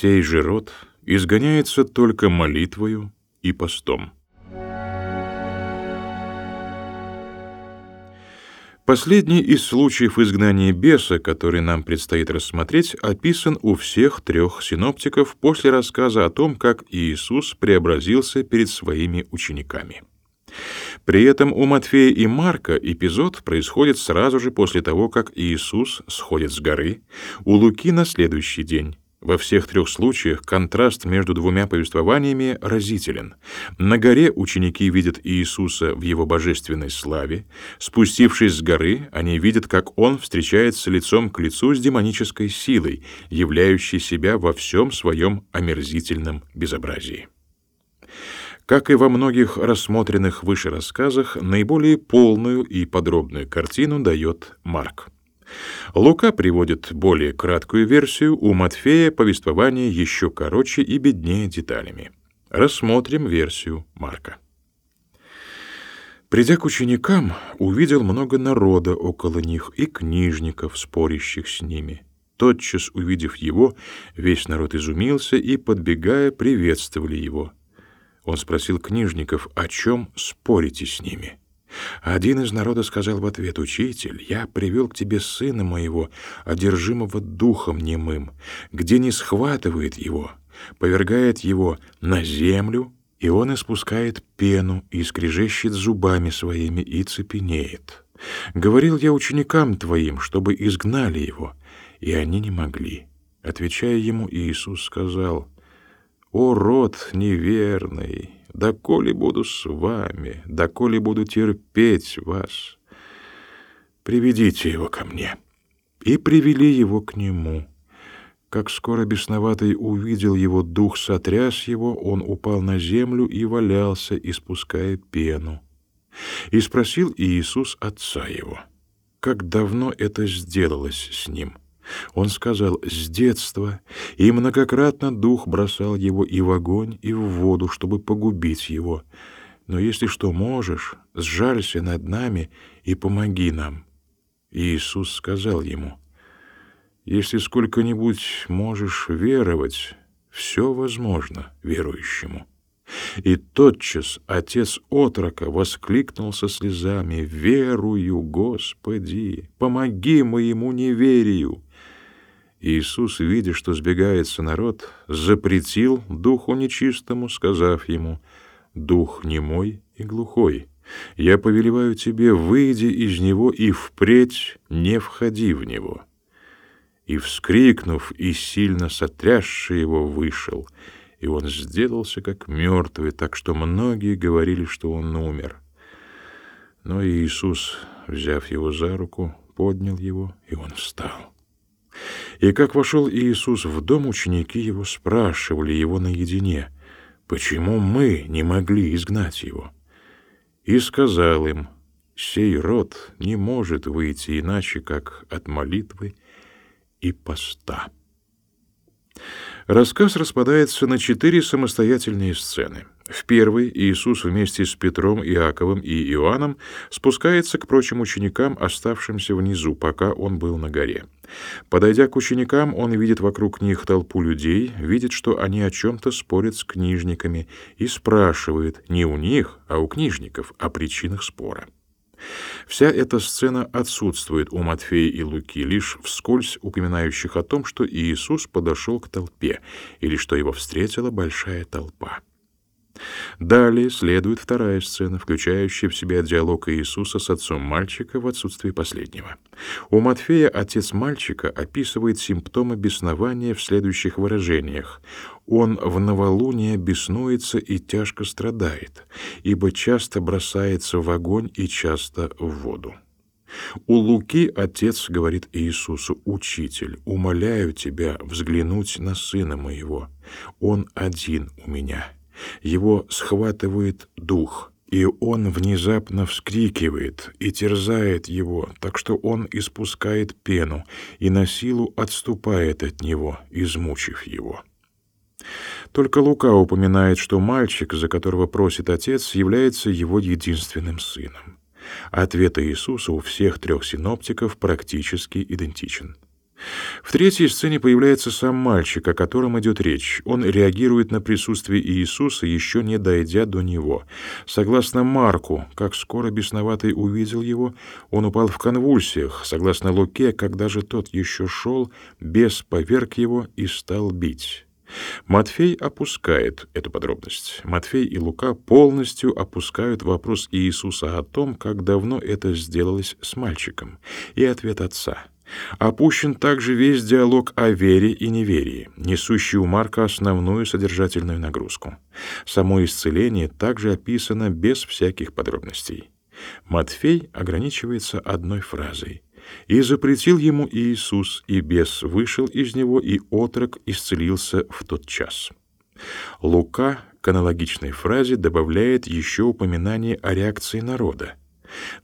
Сей же род изгоняется только молитвою и постом. Последний из случаев изгнания беса, который нам предстоит рассмотреть, описан у всех трех синоптиков после рассказа о том, как Иисус преобразился перед своими учениками. При этом у Матфея и Марка эпизод происходит сразу же после того, как Иисус сходит с горы, у Луки на следующий день. Во всех трех случаях контраст между двумя повествованиями разителен. На горе ученики видят Иисуса в его божественной славе. Спустившись с горы, они видят, как он встречается лицом к лицу с демонической силой, являющей себя во всем своем омерзительном безобразии. Как и во многих рассмотренных выше рассказах, наиболее полную и подробную картину дает Марк. Лука приводит более краткую версию, у Матфея повествование еще короче и беднее деталями. Рассмотрим версию Марка. Придя к ученикам, увидел много народа около них и книжников, спорящих с ними. Тотчас увидев его, весь народ изумился и, подбегая, приветствовали его. Он спросил книжников, о чем спорите с ними. Один из народа сказал в ответ, «Учитель, я привел к тебе сына моего, одержимого духом немым, где не схватывает его, повергает его на землю, и он испускает пену и скрежещет зубами своими и цепенеет. Говорил я ученикам твоим, чтобы изгнали его, и они не могли». Отвечая ему, Иисус сказал, «О, род неверный!» Доколе буду с вами, доколе буду терпеть вас. Приведите его ко мне». И привели его к нему. Как скоро бесноватый увидел его, дух сотряс его, он упал на землю и валялся, испуская пену. И спросил Иисус отца его, как давно это сделалось с ним — он сказал «с детства», и многократно дух бросал его и в огонь, и в воду, чтобы погубить его. Но если что можешь, сжалься над нами и помоги нам. И Иисус сказал ему, «Если сколько-нибудь можешь веровать, все возможно верующему». И тотчас отец отрока воскликнул со слезами, «Верую, Господи, помоги моему неверию!» Иисус, видя, что сбегается народ, запретил духу нечистому, сказав ему, «Дух немой и глухой, я повелеваю тебе, выйди из него и впредь не входи в него». И, вскрикнув и сильно сотрясший его, вышел, и он сделался как мертвый, так что многие говорили, что он умер. Но Иисус, взяв его за руку, поднял его, и он встал. И как вошел Иисус в дом, ученики его спрашивали его наедине, почему мы не могли изгнать его. И сказал им, сей род не может выйти иначе, как от молитвы и поста. Рассказ распадается на четыре самостоятельные сцены — в первый Иисус вместе с Петром, Иаковом и Иоанном спускается к прочим ученикам, оставшимся внизу, пока он был на горе. Подойдя к ученикам, он видит вокруг них толпу людей, видит, что они о чем-то спорят с книжниками и спрашивает не у них, а у книжников о причинах спора. Вся эта сцена отсутствует у Матфея и Луки, лишь вскользь упоминающих о том, что Иисус подошел к толпе или что его встретила большая толпа. Далее следует вторая сцена, включающая в себя диалог Иисуса с отцом мальчика в отсутствии последнего. У Матфея отец мальчика описывает симптомы беснования в следующих выражениях. «Он в новолуние беснуется и тяжко страдает, ибо часто бросается в огонь и часто в воду». У Луки отец говорит Иисусу, «Учитель, умоляю тебя взглянуть на сына моего. Он один у меня, его схватывает дух, и он внезапно вскрикивает и терзает его, так что он испускает пену и на силу отступает от него, измучив его. Только Лука упоминает, что мальчик, за которого просит отец, является его единственным сыном. Ответ Иисуса у всех трех синоптиков практически идентичен. В третьей сцене появляется сам мальчик, о котором идет речь. Он реагирует на присутствие Иисуса, еще не дойдя до него. Согласно Марку, как скоро бесноватый увидел его, он упал в конвульсиях. Согласно Луке, когда же тот еще шел, бес поверг его и стал бить. Матфей опускает эту подробность. Матфей и Лука полностью опускают вопрос Иисуса о том, как давно это сделалось с мальчиком, и ответ отца — Опущен также весь диалог о вере и неверии, несущий у Марка основную содержательную нагрузку. Само исцеление также описано без всяких подробностей. Матфей ограничивается одной фразой. «И запретил ему Иисус, и бес вышел из него, и отрок исцелился в тот час». Лука к аналогичной фразе добавляет еще упоминание о реакции народа.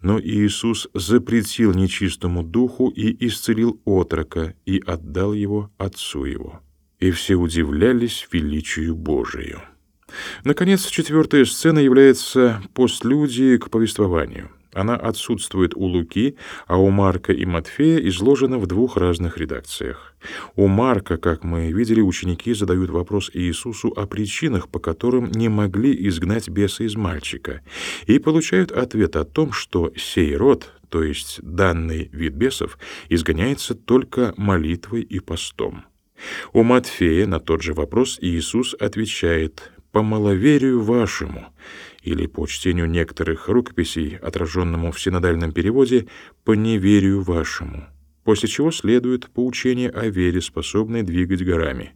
Но Иисус запретил нечистому духу и исцелил отрока и отдал его отцу его. И все удивлялись величию Божию. Наконец, четвертая сцена является постлюдией к повествованию — она отсутствует у Луки, а у Марка и Матфея изложена в двух разных редакциях. У Марка, как мы видели, ученики задают вопрос Иисусу о причинах, по которым не могли изгнать беса из мальчика, и получают ответ о том, что сей род, то есть данный вид бесов, изгоняется только молитвой и постом. У Матфея на тот же вопрос Иисус отвечает «по маловерию вашему», или по чтению некоторых рукописей, отраженному в синодальном переводе, по неверию вашему, после чего следует поучение о вере, способной двигать горами.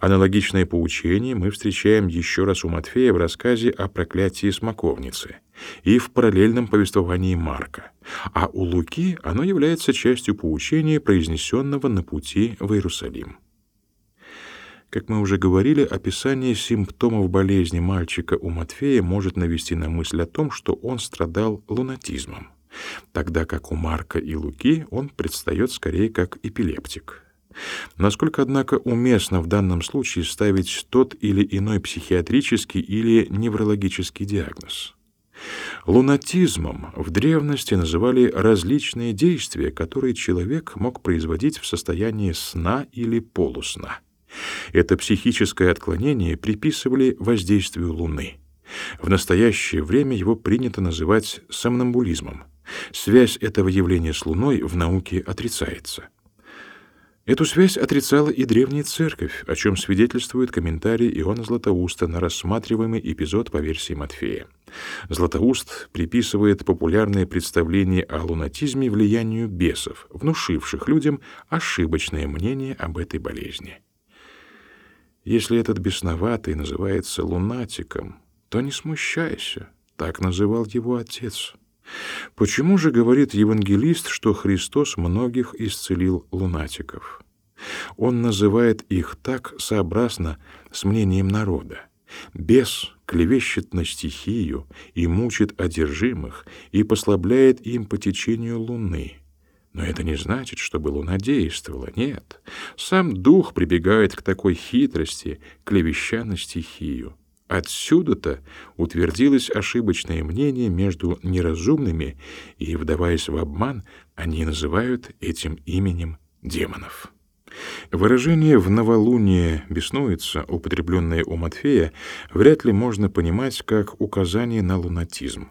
Аналогичное поучение мы встречаем еще раз у Матфея в рассказе о проклятии смоковницы и в параллельном повествовании Марка, а у Луки оно является частью поучения, произнесенного на пути в Иерусалим. Как мы уже говорили, описание симптомов болезни мальчика у Матфея может навести на мысль о том, что он страдал лунатизмом, тогда как у Марка и Луки он предстает скорее как эпилептик. Насколько, однако, уместно в данном случае ставить тот или иной психиатрический или неврологический диагноз? Лунатизмом в древности называли различные действия, которые человек мог производить в состоянии сна или полусна. Это психическое отклонение приписывали воздействию Луны. В настоящее время его принято называть сомнамбулизмом. Связь этого явления с Луной в науке отрицается. Эту связь отрицала и древняя церковь, о чем свидетельствует комментарий Иоанна Златоуста на рассматриваемый эпизод по версии Матфея. Златоуст приписывает популярное представление о лунатизме влиянию бесов, внушивших людям ошибочное мнение об этой болезни. Если этот бесноватый называется лунатиком, то не смущайся, так называл его отец. Почему же говорит евангелист, что Христос многих исцелил лунатиков? Он называет их так сообразно с мнением народа. Бес клевещет на стихию и мучит одержимых и послабляет им по течению луны. Но это не значит, чтобы луна действовала. Нет. Сам дух прибегает к такой хитрости, клевеща на стихию. Отсюда-то утвердилось ошибочное мнение между неразумными, и, вдаваясь в обман, они называют этим именем демонов. Выражение «в новолуние беснуется», употребленное у Матфея, вряд ли можно понимать как указание на лунатизм,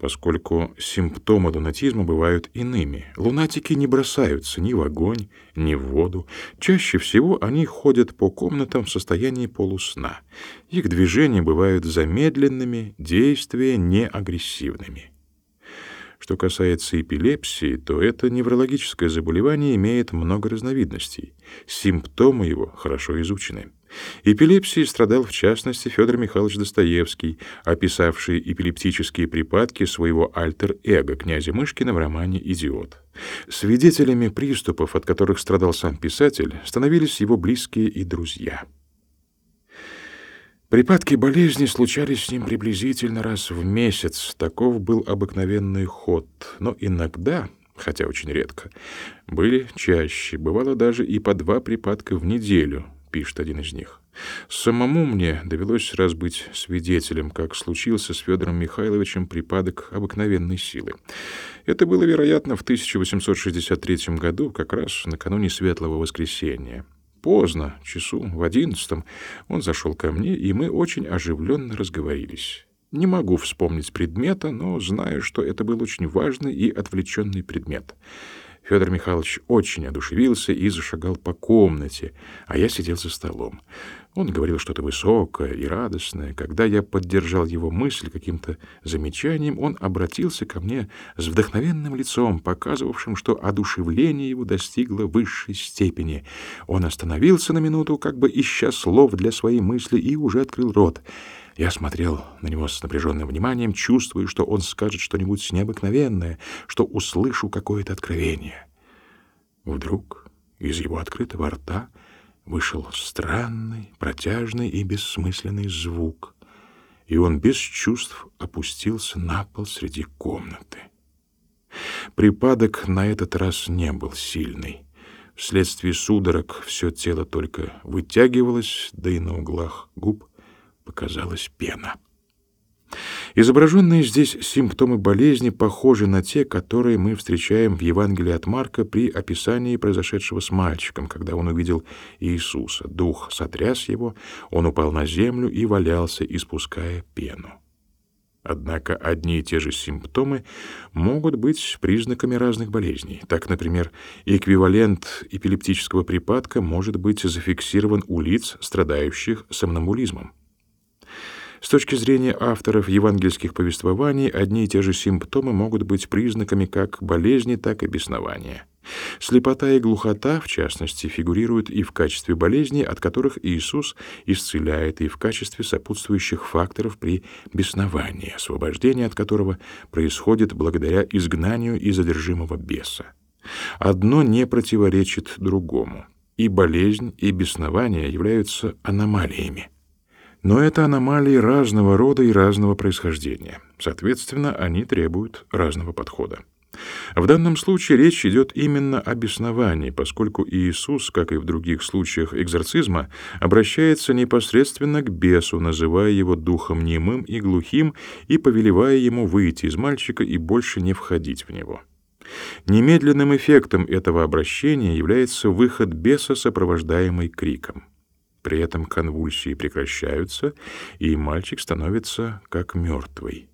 поскольку симптомы лунатизма бывают иными. Лунатики не бросаются ни в огонь, ни в воду. Чаще всего они ходят по комнатам в состоянии полусна. Их движения бывают замедленными, действия неагрессивными. Что касается эпилепсии, то это неврологическое заболевание имеет много разновидностей. Симптомы его хорошо изучены. Эпилепсией страдал в частности Федор Михайлович Достоевский, описавший эпилептические припадки своего альтер-эго князя Мышкина в романе «Идиот». Свидетелями приступов, от которых страдал сам писатель, становились его близкие и друзья. Припадки болезни случались с ним приблизительно раз в месяц. Таков был обыкновенный ход. Но иногда, хотя очень редко, были чаще. Бывало даже и по два припадка в неделю, пишет один из них. Самому мне довелось раз быть свидетелем, как случился с Федором Михайловичем припадок обыкновенной силы. Это было, вероятно, в 1863 году, как раз накануне Светлого Воскресения. Поздно, часу в одиннадцатом, он зашел ко мне, и мы очень оживленно разговорились. Не могу вспомнить предмета, но знаю, что это был очень важный и отвлеченный предмет. Федор Михайлович очень одушевился и зашагал по комнате, а я сидел за столом. Он говорил что-то высокое и радостное. Когда я поддержал его мысль каким-то замечанием, он обратился ко мне с вдохновенным лицом, показывавшим, что одушевление его достигло высшей степени. Он остановился на минуту, как бы ища слов для своей мысли, и уже открыл рот. Я смотрел на него с напряженным вниманием, чувствуя, что он скажет что-нибудь необыкновенное, что услышу какое-то откровение. Вдруг из его открытого рта вышел странный, протяжный и бессмысленный звук, и он без чувств опустился на пол среди комнаты. Припадок на этот раз не был сильный. Вследствие судорог все тело только вытягивалось, да и на углах губ показалась пена. Изображенные здесь симптомы болезни похожи на те, которые мы встречаем в Евангелии от Марка при описании произошедшего с мальчиком, когда он увидел Иисуса. Дух сотряс его, он упал на землю и валялся, испуская пену. Однако одни и те же симптомы могут быть признаками разных болезней. Так, например, эквивалент эпилептического припадка может быть зафиксирован у лиц, страдающих сомнамбулизмом. С точки зрения авторов евангельских повествований, одни и те же симптомы могут быть признаками как болезни, так и беснования. Слепота и глухота, в частности, фигурируют и в качестве болезней, от которых Иисус исцеляет, и в качестве сопутствующих факторов при бесновании, освобождение от которого происходит благодаря изгнанию из одержимого беса. Одно не противоречит другому. И болезнь, и беснование являются аномалиями. Но это аномалии разного рода и разного происхождения. Соответственно, они требуют разного подхода. В данном случае речь идет именно о бесновании, поскольку Иисус, как и в других случаях экзорцизма, обращается непосредственно к бесу, называя его духом немым и глухим и повелевая ему выйти из мальчика и больше не входить в него. Немедленным эффектом этого обращения является выход беса, сопровождаемый криком. При этом конвульсии прекращаются, и мальчик становится как мертвый.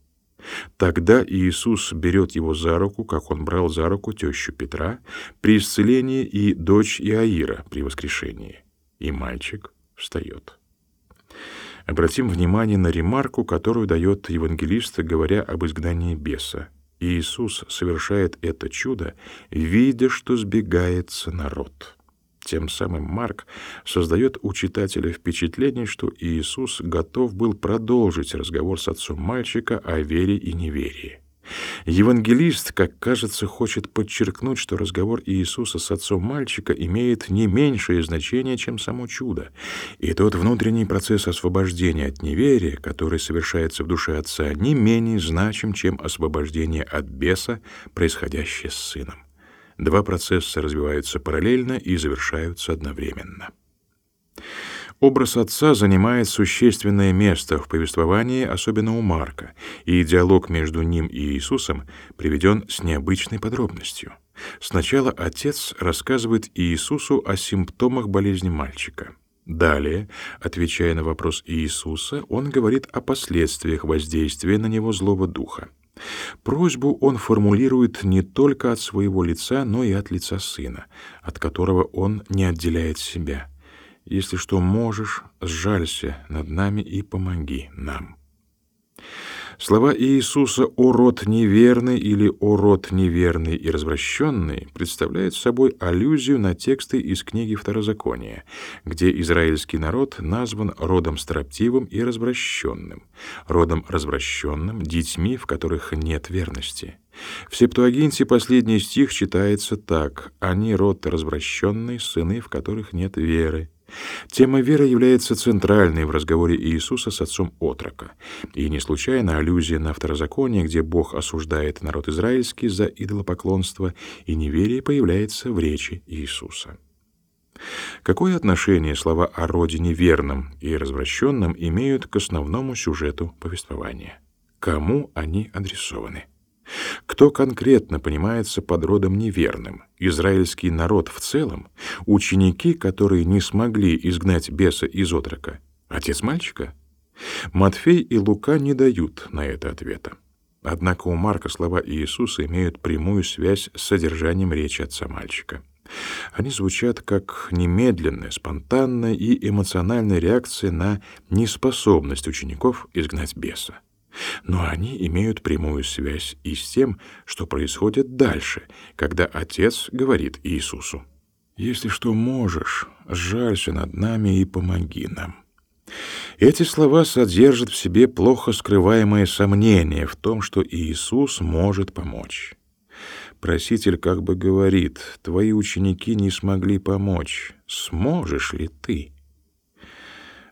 Тогда Иисус берет его за руку, как он брал за руку тещу Петра при исцелении и дочь Иаира при воскрешении. И мальчик встает. Обратим внимание на ремарку, которую дает евангелист, говоря об изгнании беса. Иисус совершает это чудо, видя, что сбегается народ. Тем самым Марк создает у читателя впечатление, что Иисус готов был продолжить разговор с отцом мальчика о вере и неверии. Евангелист, как кажется, хочет подчеркнуть, что разговор Иисуса с отцом мальчика имеет не меньшее значение, чем само чудо. И тот внутренний процесс освобождения от неверия, который совершается в душе отца, не менее значим, чем освобождение от беса, происходящее с сыном. Два процесса развиваются параллельно и завершаются одновременно. Образ отца занимает существенное место в повествовании, особенно у Марка, и диалог между ним и Иисусом приведен с необычной подробностью. Сначала отец рассказывает Иисусу о симптомах болезни мальчика. Далее, отвечая на вопрос Иисуса, он говорит о последствиях воздействия на него злого духа. Просьбу он формулирует не только от своего лица, но и от лица сына, от которого он не отделяет себя. Если что можешь, сжалься над нами и помоги нам. Слова Иисуса «о род неверный» или «о род неверный и развращенный» представляют собой аллюзию на тексты из книги Второзакония, где израильский народ назван родом строптивым и развращенным, родом развращенным, детьми, в которых нет верности. В Септуагинте последний стих читается так «Они род развращенный, сыны, в которых нет веры». Тема веры является центральной в разговоре Иисуса с отцом отрока. И не случайно аллюзия на второзаконие, где Бог осуждает народ израильский за идолопоклонство и неверие, появляется в речи Иисуса. Какое отношение слова о родине верном и развращенном имеют к основному сюжету повествования? Кому они адресованы? Кто конкретно понимается под родом неверным? Израильский народ в целом? Ученики, которые не смогли изгнать беса из отрока? Отец мальчика? Матфей и Лука не дают на это ответа. Однако у Марка слова Иисуса имеют прямую связь с содержанием речи отца мальчика. Они звучат как немедленная, спонтанная и эмоциональная реакция на неспособность учеников изгнать беса. Но они имеют прямую связь и с тем, что происходит дальше, когда Отец говорит Иисусу, «Если что можешь, сжалься над нами и помоги нам». Эти слова содержат в себе плохо скрываемое сомнение в том, что Иисус может помочь. Проситель как бы говорит, твои ученики не смогли помочь, сможешь ли ты?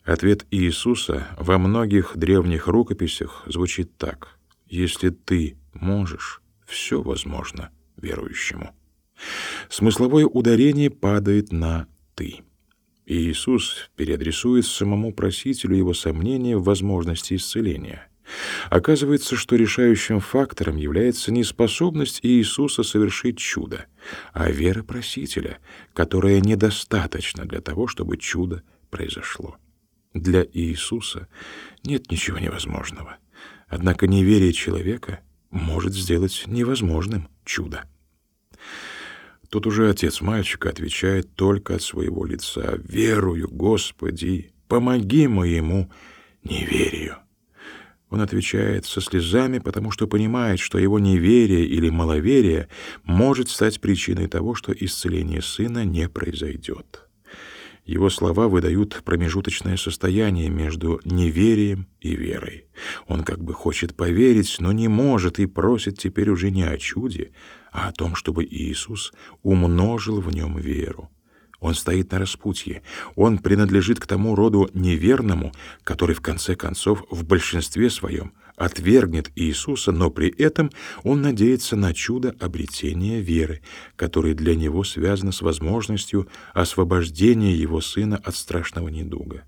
Ответ Иисуса во многих древних рукописях звучит так. Если ты можешь, все возможно верующему. Смысловое ударение падает на «ты». Иисус переадресует самому просителю его сомнения в возможности исцеления. Оказывается, что решающим фактором является не способность Иисуса совершить чудо, а вера просителя, которая недостаточна для того, чтобы чудо произошло. Для Иисуса нет ничего невозможного. Однако неверие человека может сделать невозможным чудо. Тут уже отец мальчика отвечает только от своего лица: "Верую, Господи, помоги моему неверию". Он отвечает со слезами, потому что понимает, что его неверие или маловерие может стать причиной того, что исцеление сына не произойдет. Его слова выдают промежуточное состояние между неверием и верой. Он как бы хочет поверить, но не может и просит теперь уже не о чуде, а о том, чтобы Иисус умножил в нем веру. Он стоит на распутье. Он принадлежит к тому роду неверному, который в конце концов в большинстве своем отвергнет Иисуса, но при этом он надеется на чудо обретения веры, которое для него связано с возможностью освобождения его сына от страшного недуга.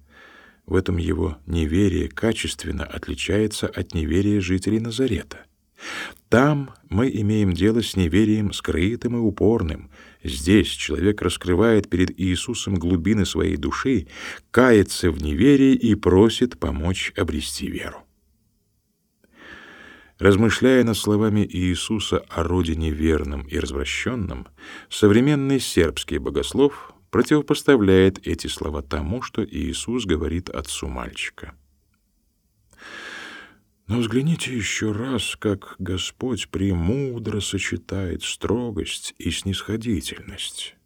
В этом его неверие качественно отличается от неверия жителей Назарета. Там мы имеем дело с неверием скрытым и упорным. Здесь человек раскрывает перед Иисусом глубины своей души, кается в неверии и просит помочь обрести веру. Размышляя над словами Иисуса о родине верном и развращенном, современный сербский богослов противопоставляет эти слова тому, что Иисус говорит отцу мальчика. Но взгляните еще раз, как Господь премудро сочетает строгость и снисходительность.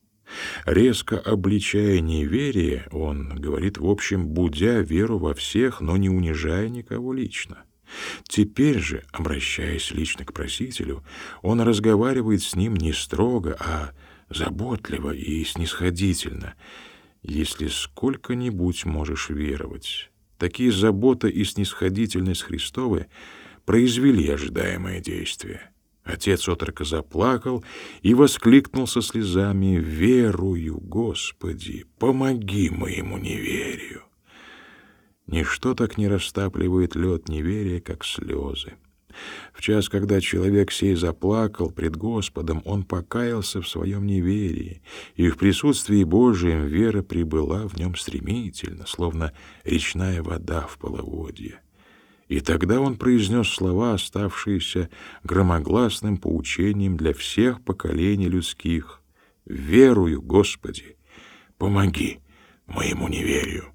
Резко обличая неверие, он говорит, в общем, будя веру во всех, но не унижая никого лично. Теперь же, обращаясь лично к просителю, он разговаривает с ним не строго, а заботливо и снисходительно. Если сколько-нибудь можешь веровать, такие забота и снисходительность Христовы произвели ожидаемое действие. Отец отрока заплакал и воскликнул со слезами «Верую, Господи, помоги моему неверию». Ничто так не растапливает лед неверия, как слезы. В час, когда человек сей заплакал пред Господом, он покаялся в своем неверии, и в присутствии Божием вера прибыла в нем стремительно, словно речная вода в половодье. И тогда он произнес слова, оставшиеся громогласным поучением для всех поколений людских. «Верую, Господи, помоги моему неверию».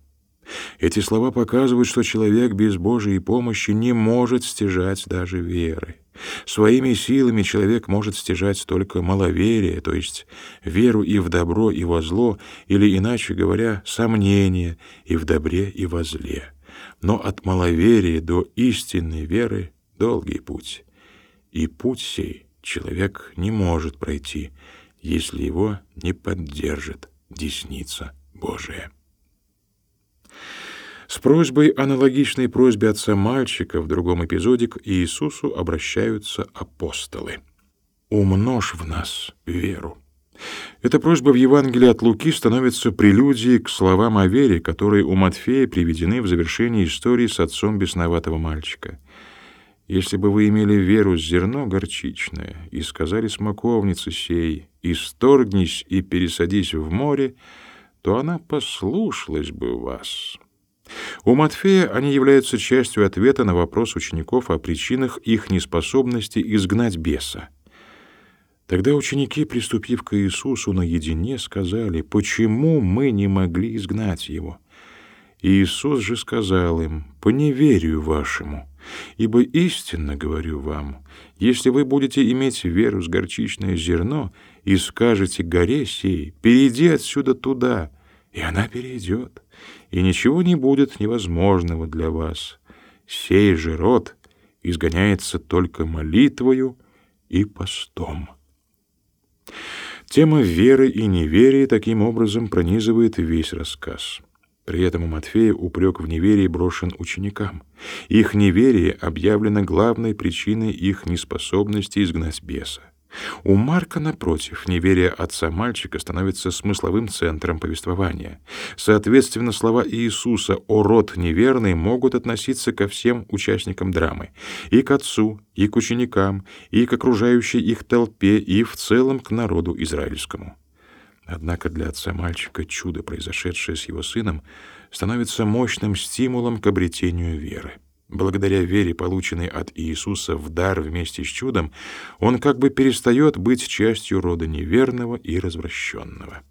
Эти слова показывают, что человек без Божьей помощи не может стяжать даже веры. Своими силами человек может стяжать только маловерие, то есть веру и в добро, и во зло, или, иначе говоря, сомнение и в добре, и во зле. Но от маловерия до истинной веры долгий путь. И путь сей человек не может пройти, если его не поддержит десница Божия. С просьбой, аналогичной просьбе отца мальчика, в другом эпизоде к Иисусу обращаются апостолы. «Умножь в нас веру». Эта просьба в Евангелии от Луки становится прелюдией к словам о вере, которые у Матфея приведены в завершении истории с отцом бесноватого мальчика. «Если бы вы имели веру зерно горчичное и сказали смоковнице сей, исторгнись и пересадись в море, то она послушалась бы вас». У Матфея они являются частью ответа на вопрос учеников о причинах их неспособности изгнать беса. Тогда ученики, приступив к Иисусу наедине, сказали, «Почему мы не могли изгнать его?» И Иисус же сказал им, «По неверию вашему, ибо истинно говорю вам, если вы будете иметь веру с горчичное зерно и скажете горе сей, перейди отсюда туда, и она перейдет, и ничего не будет невозможного для вас. Сей же род изгоняется только молитвою и постом». Тема веры и неверия таким образом пронизывает весь рассказ. При этом у Матфея упрек в неверии брошен ученикам. Их неверие объявлено главной причиной их неспособности изгнать беса. У Марка, напротив, неверие отца мальчика становится смысловым центром повествования. Соответственно, слова Иисуса «О род неверный» могут относиться ко всем участникам драмы, и к отцу, и к ученикам, и к окружающей их толпе, и в целом к народу израильскому. Однако для отца мальчика чудо, произошедшее с его сыном, становится мощным стимулом к обретению веры. Благодаря вере, полученной от Иисуса в дар вместе с чудом, он как бы перестает быть частью рода неверного и развращенного.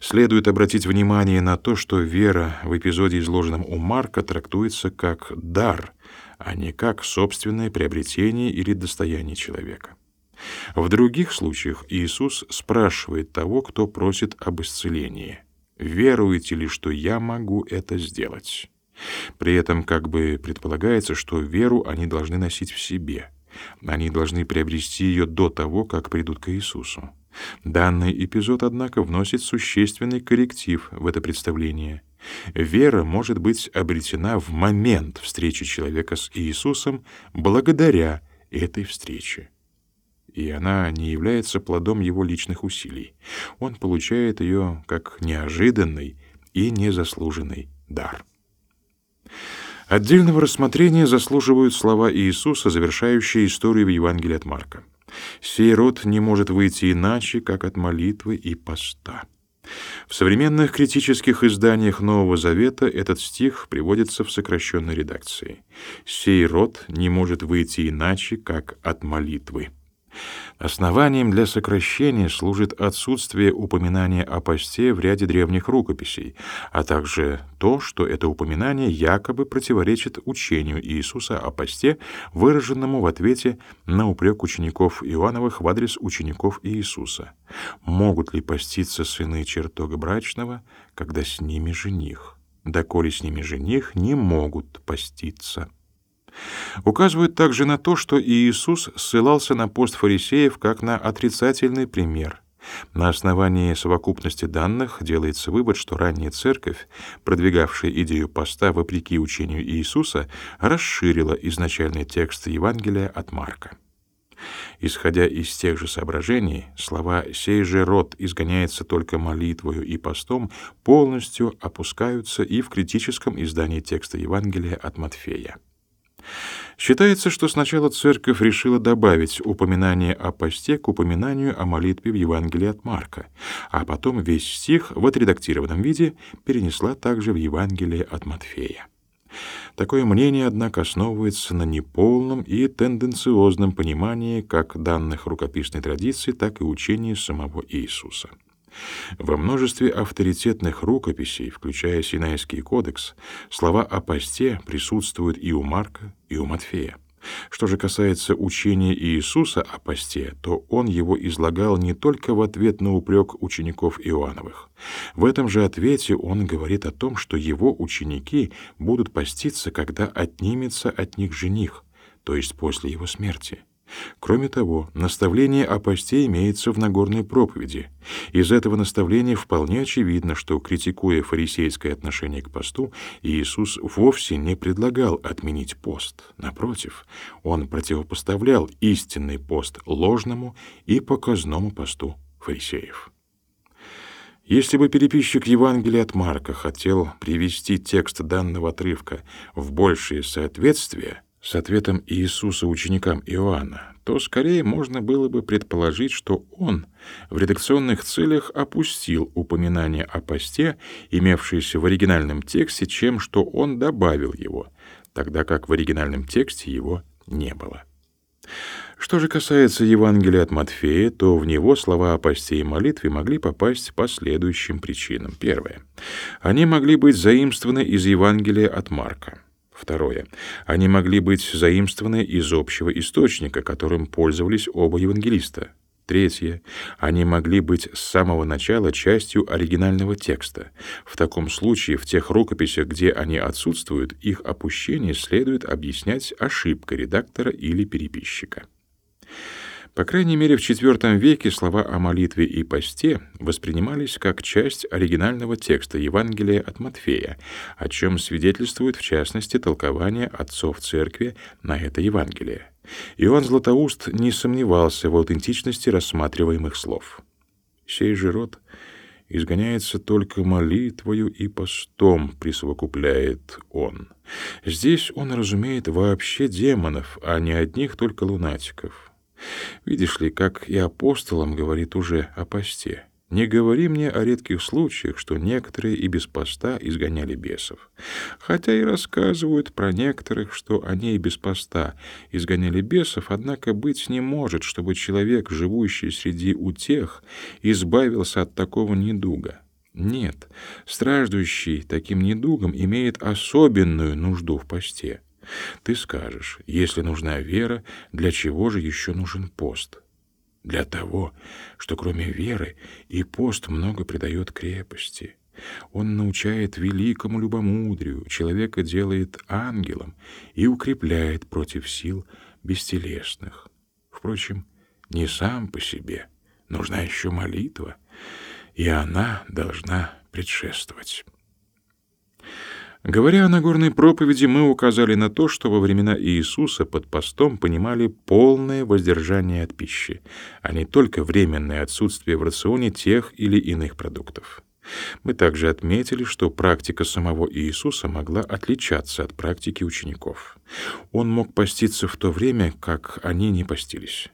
Следует обратить внимание на то, что вера в эпизоде, изложенном у Марка, трактуется как дар, а не как собственное приобретение или достояние человека. В других случаях Иисус спрашивает того, кто просит об исцелении: "Веруете ли, что я могу это сделать?" При этом как бы предполагается, что веру они должны носить в себе. Они должны приобрести ее до того, как придут к Иисусу. Данный эпизод, однако, вносит существенный корректив в это представление. Вера может быть обретена в момент встречи человека с Иисусом благодаря этой встрече. И она не является плодом его личных усилий. Он получает ее как неожиданный и незаслуженный дар. Отдельного рассмотрения заслуживают слова Иисуса, завершающие историю в Евангелии от Марка. «Сей род не может выйти иначе, как от молитвы и поста». В современных критических изданиях Нового Завета этот стих приводится в сокращенной редакции. «Сей род не может выйти иначе, как от молитвы». Основанием для сокращения служит отсутствие упоминания о посте в ряде древних рукописей, а также то, что это упоминание якобы противоречит учению Иисуса о посте, выраженному в ответе на упрек учеников Иоанновых в адрес учеников Иисуса. Могут ли поститься сыны чертога брачного, когда с ними жених? Доколе с ними жених, не могут поститься указывают также на то, что Иисус ссылался на пост фарисеев как на отрицательный пример. На основании совокупности данных делается вывод, что ранняя церковь, продвигавшая идею поста вопреки учению Иисуса, расширила изначальный текст Евангелия от Марка. Исходя из тех же соображений, слова «сей же род изгоняется только молитвою и постом» полностью опускаются и в критическом издании текста Евангелия от Матфея. Считается, что сначала церковь решила добавить упоминание о посте к упоминанию о молитве в Евангелии от Марка, а потом весь стих в отредактированном виде перенесла также в Евангелие от Матфея. Такое мнение, однако, основывается на неполном и тенденциозном понимании как данных рукописной традиции, так и учения самого Иисуса. Во множестве авторитетных рукописей, включая Синайский кодекс, слова о посте присутствуют и у Марка, и у Матфея. Что же касается учения Иисуса о посте, то он его излагал не только в ответ на упрек учеников Иоанновых. В этом же ответе он говорит о том, что его ученики будут поститься, когда отнимется от них жених, то есть после его смерти. Кроме того, наставление о посте имеется в Нагорной проповеди. Из этого наставления вполне очевидно, что, критикуя фарисейское отношение к посту, Иисус вовсе не предлагал отменить пост. Напротив, он противопоставлял истинный пост ложному и показному посту фарисеев. Если бы переписчик Евангелия от Марка хотел привести текст данного отрывка в большее соответствие с ответом Иисуса ученикам Иоанна, то скорее можно было бы предположить, что он в редакционных целях опустил упоминание о посте, имевшееся в оригинальном тексте, чем что он добавил его, тогда как в оригинальном тексте его не было. Что же касается Евангелия от Матфея, то в него слова о посте и молитве могли попасть по следующим причинам. Первое. Они могли быть заимствованы из Евангелия от Марка. Второе. Они могли быть заимствованы из общего источника, которым пользовались оба евангелиста. Третье. Они могли быть с самого начала частью оригинального текста. В таком случае в тех рукописях, где они отсутствуют, их опущение следует объяснять ошибкой редактора или переписчика. По крайней мере, в IV веке слова о молитве и посте воспринимались как часть оригинального текста Евангелия от Матфея, о чем свидетельствует в частности толкование отцов церкви на это Евангелие. Иоанн Златоуст не сомневался в аутентичности рассматриваемых слов. «Сей же род изгоняется только молитвою и постом», — присовокупляет он. Здесь он разумеет вообще демонов, а не одних только лунатиков. Видишь ли, как и апостолам говорит уже о посте. Не говори мне о редких случаях, что некоторые и без поста изгоняли бесов. Хотя и рассказывают про некоторых, что они и без поста изгоняли бесов, однако быть не может, чтобы человек, живущий среди утех, избавился от такого недуга. Нет, страждущий таким недугом имеет особенную нужду в посте. Ты скажешь, если нужна вера, для чего же еще нужен пост? Для того, что кроме веры и пост много придает крепости. Он научает великому любомудрию, человека делает ангелом и укрепляет против сил бестелесных. Впрочем, не сам по себе, нужна еще молитва, и она должна предшествовать. Говоря о Нагорной проповеди, мы указали на то, что во времена Иисуса под постом понимали полное воздержание от пищи, а не только временное отсутствие в рационе тех или иных продуктов. Мы также отметили, что практика самого Иисуса могла отличаться от практики учеников. Он мог поститься в то время, как они не постились.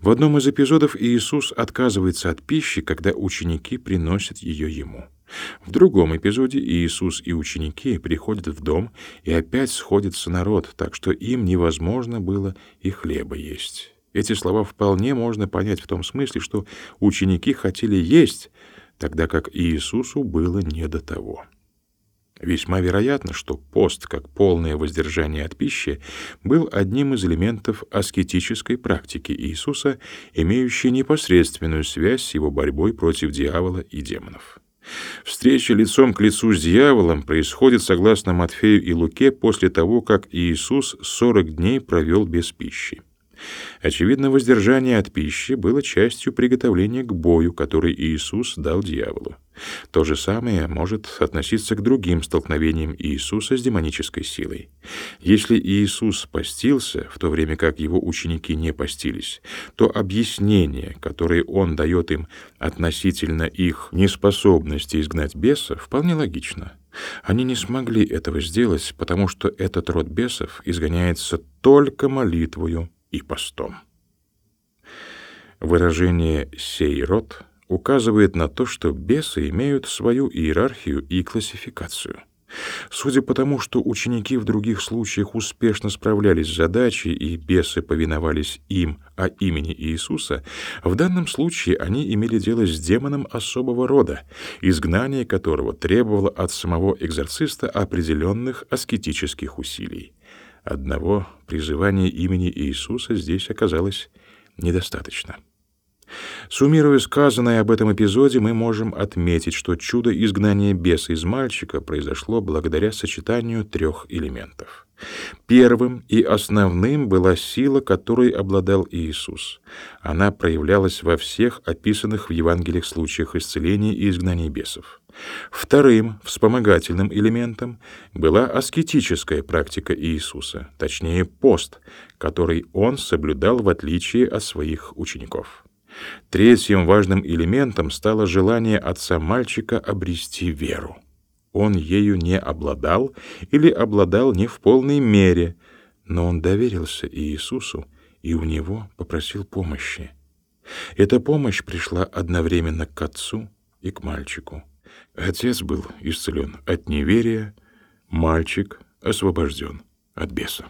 В одном из эпизодов Иисус отказывается от пищи, когда ученики приносят ее ему. В другом эпизоде Иисус и ученики приходят в дом, и опять сходится народ, так что им невозможно было и хлеба есть. Эти слова вполне можно понять в том смысле, что ученики хотели есть, тогда как Иисусу было не до того. Весьма вероятно, что пост, как полное воздержание от пищи, был одним из элементов аскетической практики Иисуса, имеющей непосредственную связь с его борьбой против дьявола и демонов. Встреча лицом к лицу с дьяволом происходит, согласно Матфею и Луке, после того, как Иисус 40 дней провел без пищи. Очевидно, воздержание от пищи было частью приготовления к бою, который Иисус дал дьяволу. То же самое может относиться к другим столкновениям Иисуса с демонической силой. Если Иисус постился, в то время как его ученики не постились, то объяснение, которое он дает им относительно их неспособности изгнать беса, вполне логично. Они не смогли этого сделать, потому что этот род бесов изгоняется только молитвою и постом. Выражение «сей род» указывает на то, что бесы имеют свою иерархию и классификацию. Судя по тому, что ученики в других случаях успешно справлялись с задачей и бесы повиновались им о имени Иисуса, в данном случае они имели дело с демоном особого рода, изгнание которого требовало от самого экзорциста определенных аскетических усилий. Одного призывания имени Иисуса здесь оказалось недостаточно. Суммируя сказанное об этом эпизоде, мы можем отметить, что чудо изгнания беса из мальчика произошло благодаря сочетанию трех элементов. Первым и основным была сила, которой обладал Иисус. Она проявлялась во всех описанных в Евангелиях случаях исцеления и изгнания бесов. Вторым, вспомогательным элементом была аскетическая практика Иисуса, точнее пост, который он соблюдал в отличие от своих учеников. Третьим важным элементом стало желание отца мальчика обрести веру. Он ею не обладал или обладал не в полной мере, но он доверился Иисусу и у него попросил помощи. Эта помощь пришла одновременно к отцу и к мальчику. Отец был исцелен от неверия, мальчик освобожден от беса.